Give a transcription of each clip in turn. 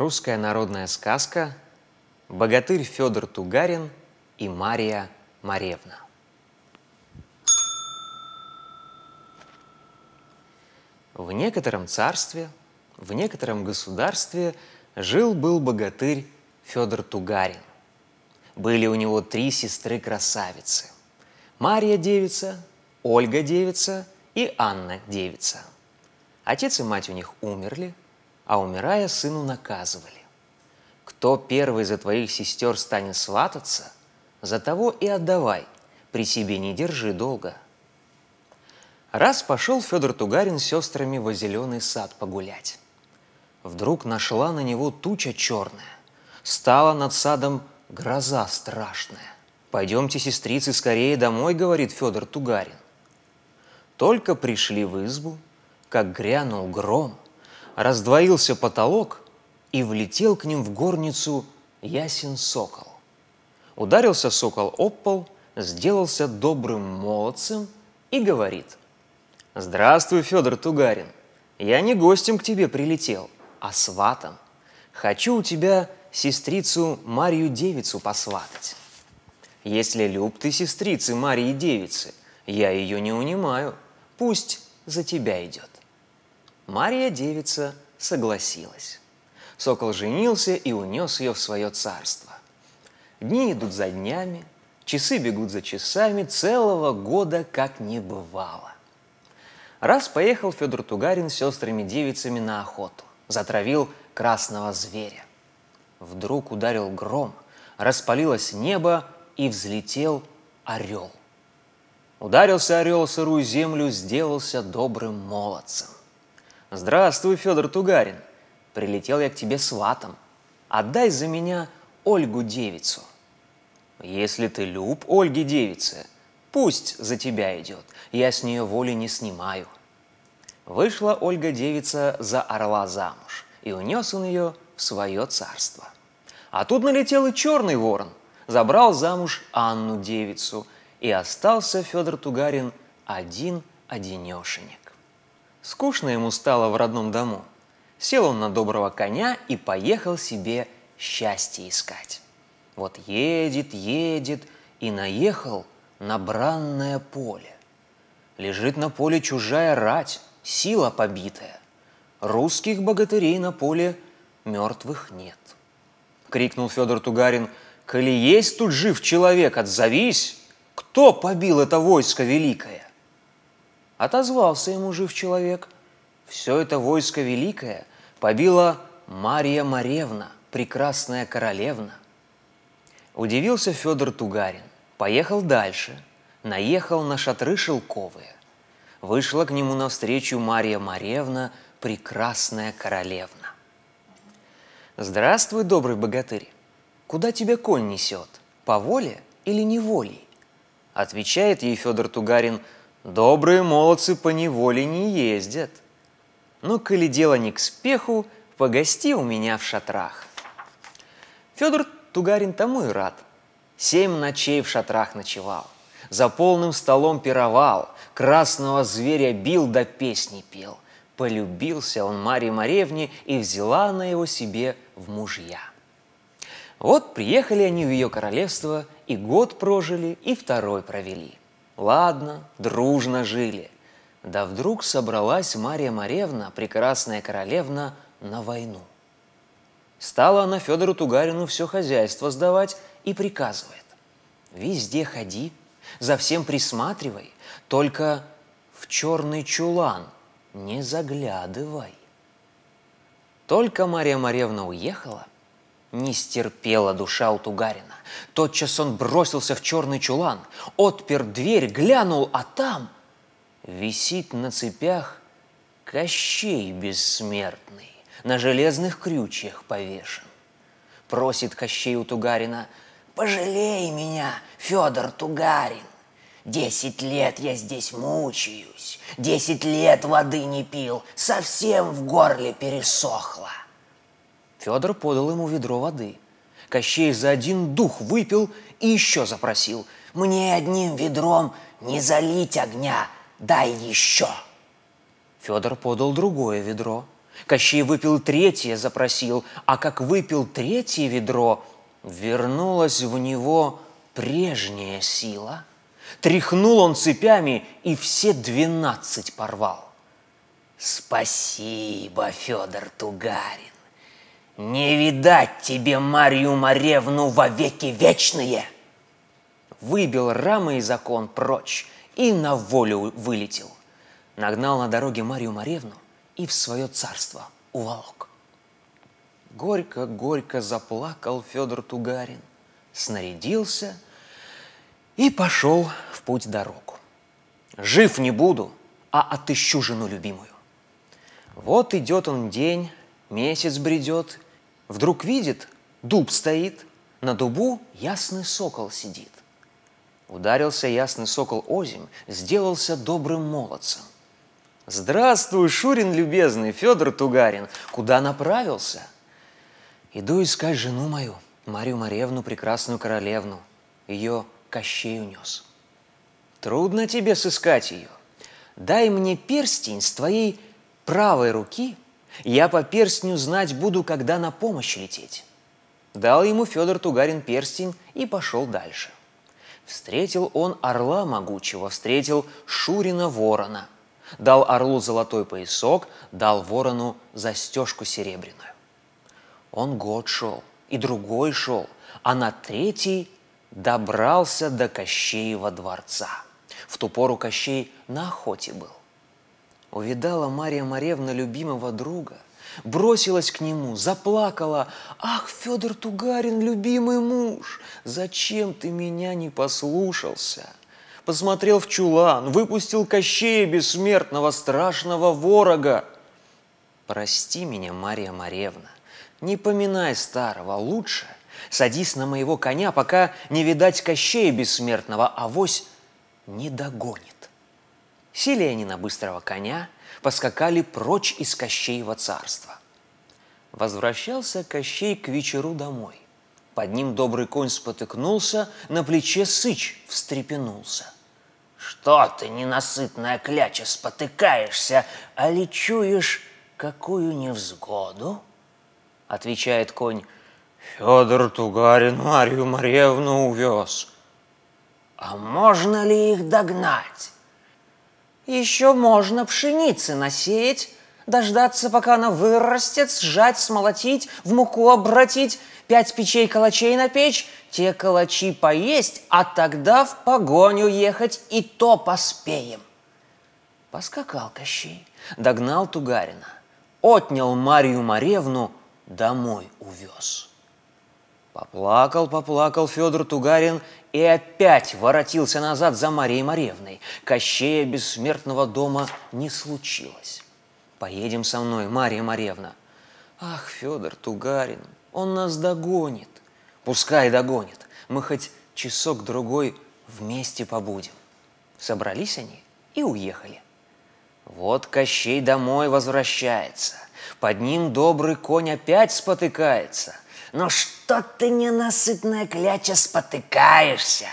Русская народная сказка «Богатырь Федор Тугарин и Мария Маревна». В некотором царстве, в некотором государстве жил-был богатырь Федор Тугарин. Были у него три сестры-красавицы. Мария девица, Ольга девица и Анна девица. Отец и мать у них умерли, а умирая, сыну наказывали. Кто первый за твоих сестер станет свататься, за того и отдавай, при себе не держи долго. Раз пошел Федор Тугарин с сестрами во зеленый сад погулять. Вдруг нашла на него туча черная. Стала над садом гроза страшная. «Пойдемте, сестрицы, скорее домой», — говорит Федор Тугарин. Только пришли в избу, как грянул гром — раздвоился потолок, и влетел к ним в горницу ясен сокол. Ударился сокол об пол, сделался добрым молодцем и говорит. «Здравствуй, Федор Тугарин. Я не гостем к тебе прилетел, а сватом. Хочу у тебя сестрицу Марию Девицу посватать. Если люб ты сестрицы Марии Девицы, я ее не унимаю, пусть за тебя идет. Мария девица согласилась. Сокол женился и унес ее в свое царство. Дни идут за днями, часы бегут за часами, целого года как не бывало. Раз поехал Федор Тугарин с сестрами-девицами на охоту, затравил красного зверя. Вдруг ударил гром, распалилось небо и взлетел орел. Ударился орел сырую землю, сделался добрым молодцем. «Здравствуй, Федор Тугарин. Прилетел я к тебе сватом. Отдай за меня Ольгу девицу». «Если ты люб Ольге девице, пусть за тебя идет. Я с нее воли не снимаю». Вышла Ольга девица за орла замуж, и унес он ее в свое царство. А тут налетел и черный ворон, забрал замуж Анну девицу, и остался Федор Тугарин один-одинешенек. Скучно ему стало в родном дому. Сел он на доброго коня и поехал себе счастье искать. Вот едет, едет и наехал на бранное поле. Лежит на поле чужая рать, сила побитая. Русских богатырей на поле мертвых нет. Крикнул Федор Тугарин, «Коли есть тут жив человек, отзовись! Кто побил это войско великое?» Отозвался ему жив человек. Все это войско великое побила Мария Маревна, прекрасная королевна. Удивился Федор Тугарин, поехал дальше, наехал на шатры шелковые. Вышла к нему навстречу Мария Маревна, прекрасная королевна. «Здравствуй, добрый богатырь! Куда тебя конь несет? По воле или неволей?» Отвечает ей Федор Тугарин – Добрые молодцы по неволе не ездят. Ну, коли дело не к спеху, погости у меня в шатрах. Федор Тугарин тому и рад. Семь ночей в шатрах ночевал. За полным столом пировал, красного зверя бил да песни пел. Полюбился он Марье Маревне и взяла она его себе в мужья. Вот приехали они в ее королевство, и год прожили, и второй провели. Ладно, дружно жили. Да вдруг собралась Мария Маревна, прекрасная королевна, на войну. Стала она Федору Тугарину все хозяйство сдавать и приказывает. Везде ходи, за всем присматривай, только в черный чулан не заглядывай. Только Мария Маревна уехала, не стерпела душа у Тугарина. Тотчас он бросился в черный чулан, отпер дверь, глянул, а там висит на цепях Кощей бессмертный, на железных крючьях повешен. Просит Кощей у Тугарина, «Пожалей меня, Федор Тугарин! Десять лет я здесь мучаюсь, десять лет воды не пил, совсем в горле пересохло. Федор подал ему ведро воды. Кощей за один дух выпил и еще запросил. «Мне одним ведром не залить огня, дай еще!» Федор подал другое ведро. Кощей выпил третье, запросил, а как выпил третье ведро, вернулась в него прежняя сила. Тряхнул он цепями и все двенадцать порвал. Спасибо, Федор Тугарин. Не видать тебе Марию Маревну во веки вечные. Выбил рамы и закон прочь и на волю вылетел. Нагнал на дороге Марию Маревну и в свое царство уволок. Горько-горько заплакал Федор Тугарин, снарядился и пошел в путь дорогу. Жив не буду, а отыщу жену любимую. Вот идет он день, месяц бредет, вдруг видит, дуб стоит, на дубу ясный сокол сидит. Ударился ясный сокол озим, сделался добрым молодцем. Здравствуй, Шурин любезный, Федор Тугарин, куда направился? Иду искать жену мою, Марию Маревну, прекрасную королевну. Ее Кощей унес. Трудно тебе сыскать ее. Дай мне перстень с твоей правой руки, я по перстню знать буду, когда на помощь лететь. Дал ему Федор Тугарин перстень и пошел дальше. Встретил он орла могучего, встретил Шурина ворона. Дал орлу золотой поясок, дал ворону застежку серебряную. Он год шел, и другой шел, а на третий добрался до Кощеева дворца. В ту пору Кощей на охоте был. Увидала Мария Маревна любимого друга, бросилась к нему, заплакала. «Ах, Федор Тугарин, любимый муж, зачем ты меня не послушался?» Посмотрел в чулан, выпустил Кощея бессмертного, страшного ворога. «Прости меня, Мария Маревна, не поминай старого, лучше садись на моего коня, пока не видать Кощея бессмертного, а вось не догонит». Сели они на быстрого коня, поскакали прочь из Кощеева царства. Возвращался Кощей к вечеру домой. Под ним добрый конь спотыкнулся, на плече сыч встрепенулся. «Что ты, ненасытная кляча, спотыкаешься, а ли чуешь какую невзгоду?» Отвечает конь, «Федор Тугарин Марию Марьевну увез». «А можно ли их догнать?» Еще можно пшеницы насеять, дождаться, пока она вырастет, сжать, смолотить, в муку обратить, пять печей калачей на печь, те калачи поесть, а тогда в погоню ехать, и то поспеем. Поскакал Кощей, догнал Тугарина, отнял Марию Маревну, домой увез. Поплакал, поплакал Федор Тугарин и опять воротился назад за Марией Маревной. Кощея бессмертного дома не случилось. Поедем со мной, Мария Маревна. Ах, Федор Тугарин, он нас догонит. Пускай догонит. Мы хоть часок-другой вместе побудем. Собрались они и уехали. Вот Кощей домой возвращается. Под ним добрый конь опять спотыкается – ну что ты, ненасытная кляча, спотыкаешься?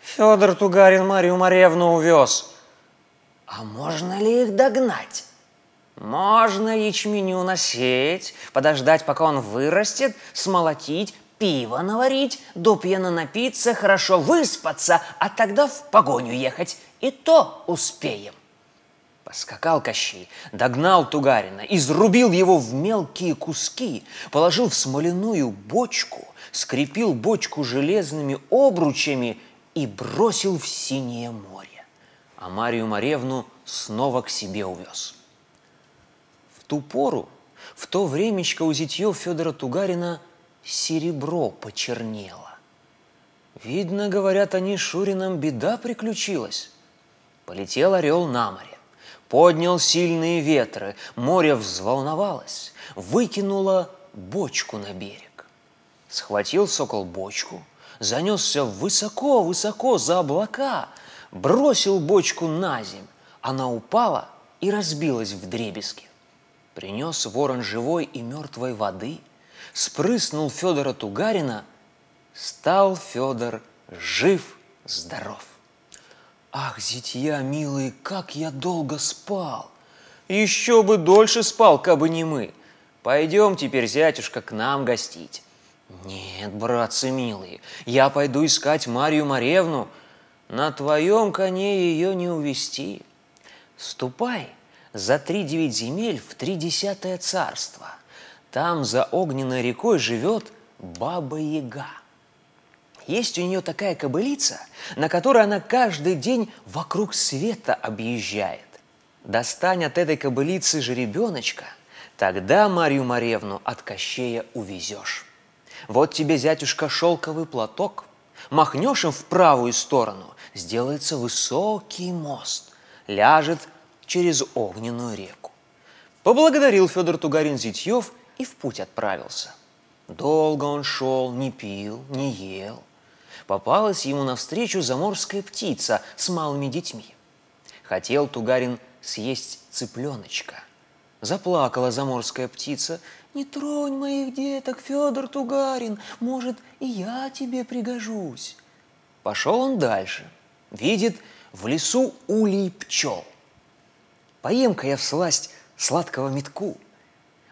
Федор Тугарин Марию Маревну увез. А можно ли их догнать? Можно ячменю насеять, подождать, пока он вырастет, смолотить, пиво наварить, до пьяно напиться, хорошо выспаться, а тогда в погоню ехать. И то успеем. Поскакал Кощей, догнал Тугарина, изрубил его в мелкие куски, положил в смоляную бочку, скрепил бочку железными обручами и бросил в синее море. А Марию Маревну снова к себе увез. В ту пору, в то времечко у зятьев Федора Тугарина серебро почернело. Видно, говорят они, Шурином беда приключилась. Полетел орел на море поднял сильные ветры, море взволновалось, выкинуло бочку на берег. Схватил сокол бочку, занесся высоко-высоко за облака, бросил бочку на земь. Она упала и разбилась в дребезги. Принес ворон живой и мертвой воды, спрыснул Федора Тугарина, стал Федор жив-здоров. Ах, зятья милые, как я долго спал! Еще бы дольше спал, кабы не мы. Пойдем теперь, зятюшка, к нам гостить. Нет, братцы милые, я пойду искать Марию Маревну. На твоем коне ее не увести. Ступай за три девять земель в тридесятое царство. Там за огненной рекой живет Баба-Яга. Есть у нее такая кобылица, на которой она каждый день вокруг света объезжает. Достань от этой кобылицы жеребеночка, тогда Марью Маревну от Кощея увезешь. Вот тебе, зятюшка, шелковый платок, махнешь им в правую сторону, сделается высокий мост, ляжет через огненную реку. Поблагодарил Федор Тугарин Зитьев и в путь отправился. Долго он шел, не пил, не ел. Попалась ему навстречу заморская птица с малыми детьми. Хотел Тугарин съесть цыпленочка. Заплакала заморская птица. «Не тронь моих деток, Федор Тугарин, может, и я тебе пригожусь». Пошел он дальше. Видит в лесу улей пчел. Поем-ка я в сласть сладкого метку.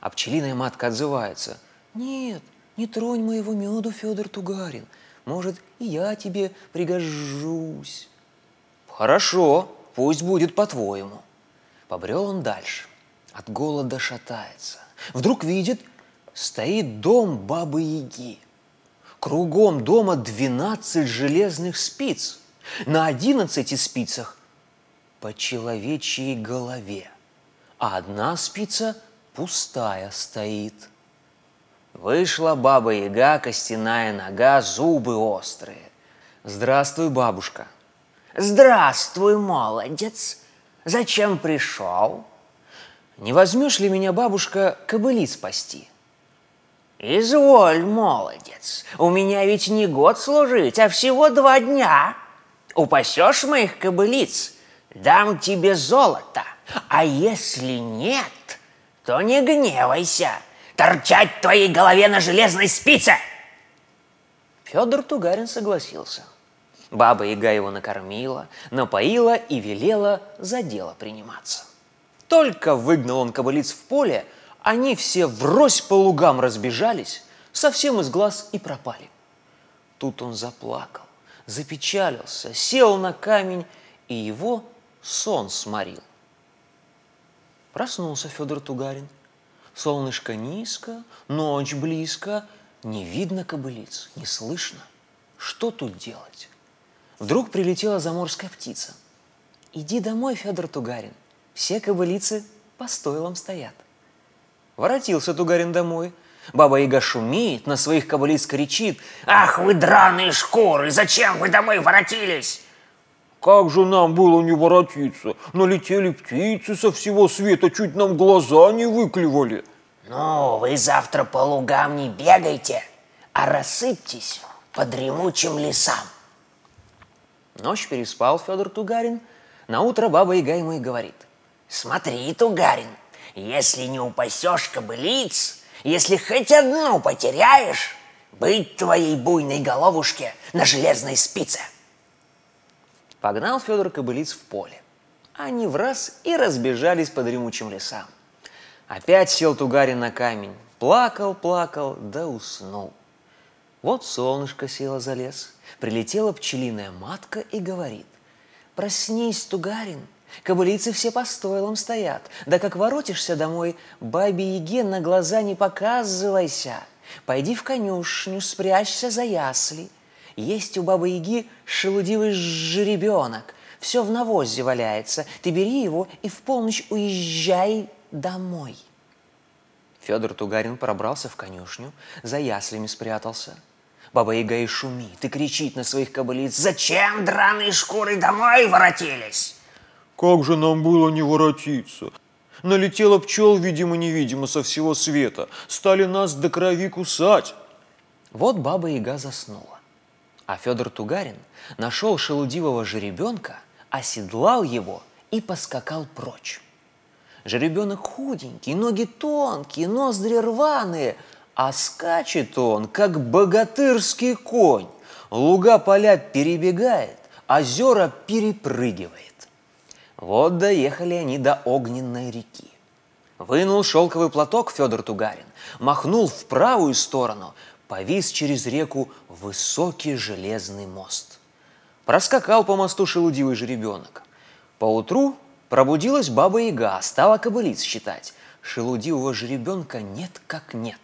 А пчелиная матка отзывается. «Нет, не тронь моего меду, Федор Тугарин, может, и я тебе пригожусь». «Хорошо, пусть будет по-твоему». Побрел он дальше. От голода шатается. Вдруг видит, стоит дом бабы-яги. Кругом дома двенадцать железных спиц. На одиннадцати спицах по человечьей голове, а одна спица пустая стоит. Вышла баба-яга, костяная нога, зубы острые. Здравствуй, бабушка. Здравствуй, молодец. Зачем пришел? Не возьмешь ли меня, бабушка, кобыли спасти? Изволь, молодец, у меня ведь не год служить, а всего два дня. Упасешь моих кобылиц, дам тебе золото, а если нет, то не гневайся, торчать в твоей голове на железной спице. Федор Тугарин согласился. Баба Яга его накормила, напоила и велела за дело приниматься. Только выгнал он кобылиц в поле, они все врозь по лугам разбежались, совсем из глаз и пропали. Тут он заплакал, запечалился, сел на камень, и его сон сморил. Проснулся Федор Тугарин. Солнышко низко, ночь близко, не видно кобылиц, не слышно. Что тут делать? Вдруг прилетела заморская птица. «Иди домой, Федор Тугарин, все кобылицы по стойлам стоят». Воротился Тугарин домой. Баба Яга шумит, на своих кобылиц кричит. «Ах вы драные шкуры, зачем вы домой воротились?» Как же нам было не воротиться? Налетели птицы со всего света, чуть нам глаза не выклевали. Ну, вы завтра по лугам не бегайте, а рассыпьтесь по дремучим лесам. Ночь переспал Федор Тугарин. На утро баба Яга ему и говорит. Смотри, Тугарин, если не упасешь кобылиц, если хоть одну потеряешь, быть твоей буйной головушке на железной спице. Погнал Федор кобылиц в поле. Они в раз и разбежались по дремучим лесам. Опять сел Тугарин на камень, плакал, плакал, да уснул. Вот солнышко село за лес, прилетела пчелиная матка и говорит. «Проснись, Тугарин, кобылицы все по стойлам стоят, да как воротишься домой, бабе Еге на глаза не показывайся, пойди в конюшню, спрячься за ясли. Есть у бабы Яги шелудивый жеребенок, все в навозе валяется, ты бери его и в полночь уезжай домой». Федор Тугарин пробрался в конюшню, за яслями спрятался – Баба Яга и шумит, и кричит на своих кобылиц. «Зачем драные шкуры домой воротились?» Как же нам было не воротиться? Налетело пчел, видимо-невидимо, со всего света. Стали нас до крови кусать. Вот баба Яга заснула. А Федор Тугарин нашел шелудивого жеребенка, оседлал его и поскакал прочь. Жеребенок худенький, ноги тонкие, ноздри рваные – а скачет он, как богатырский конь, луга поля перебегает, озера перепрыгивает. Вот доехали они до огненной реки. Вынул шелковый платок Федор Тугарин, махнул в правую сторону, повис через реку высокий железный мост. Проскакал по мосту шелудивый жеребенок. Поутру пробудилась баба Яга, стала кобылиц считать. Шелудивого жеребенка нет как нет.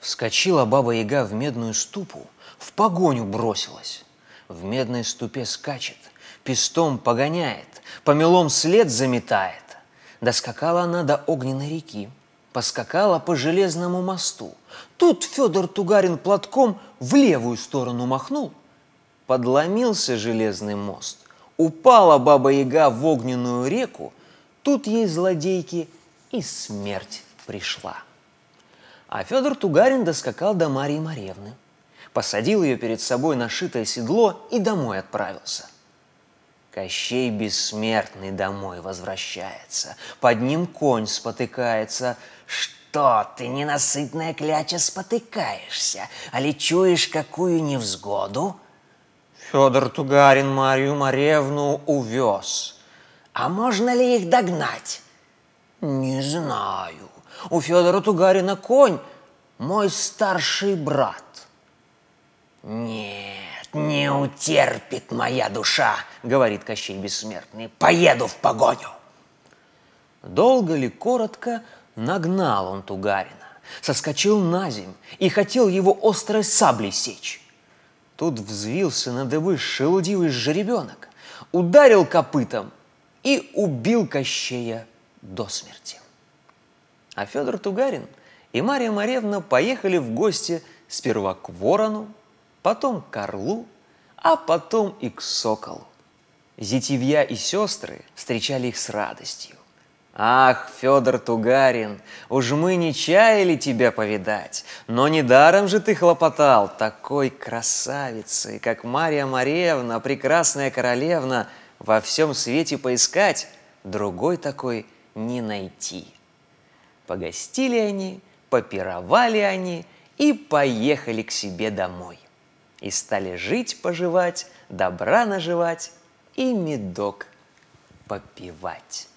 Вскочила баба Яга в медную ступу, в погоню бросилась. В медной ступе скачет, пестом погоняет, помелом след заметает. Доскакала она до огненной реки, поскакала по железному мосту. Тут Федор Тугарин платком в левую сторону махнул. Подломился железный мост. Упала баба-яга в огненную реку. Тут ей злодейки и смерть пришла. А Федор Тугарин доскакал до Марии Маревны. Посадил ее перед собой на шитое седло и домой отправился. Кощей бессмертный домой возвращается, под ним конь спотыкается. Что ты, ненасытная кляча, спотыкаешься, а ли чуешь какую невзгоду? Федор Тугарин Марию Маревну увез. А можно ли их догнать? Не знаю. У Федора Тугарина конь мой старший брат. Нет, «Не утерпит моя душа», — говорит Кощей Бессмертный, — «поеду в погоню». Долго ли, коротко, нагнал он Тугарина, соскочил на земь и хотел его острой саблей сечь. Тут взвился на дыбы шелудивый жеребенок, ударил копытом и убил Кощея до смерти. А Федор Тугарин и Мария Маревна поехали в гости сперва к ворону, потом к орлу, а потом и к соколу. Зятивья и сестры встречали их с радостью. Ах, Федор Тугарин, уж мы не чаяли тебя повидать, но недаром же ты хлопотал такой красавицей, как Мария Маревна, прекрасная королевна, во всем свете поискать, другой такой не найти. Погостили они, попировали они и поехали к себе домой и стали жить-поживать, добра наживать и медок попивать.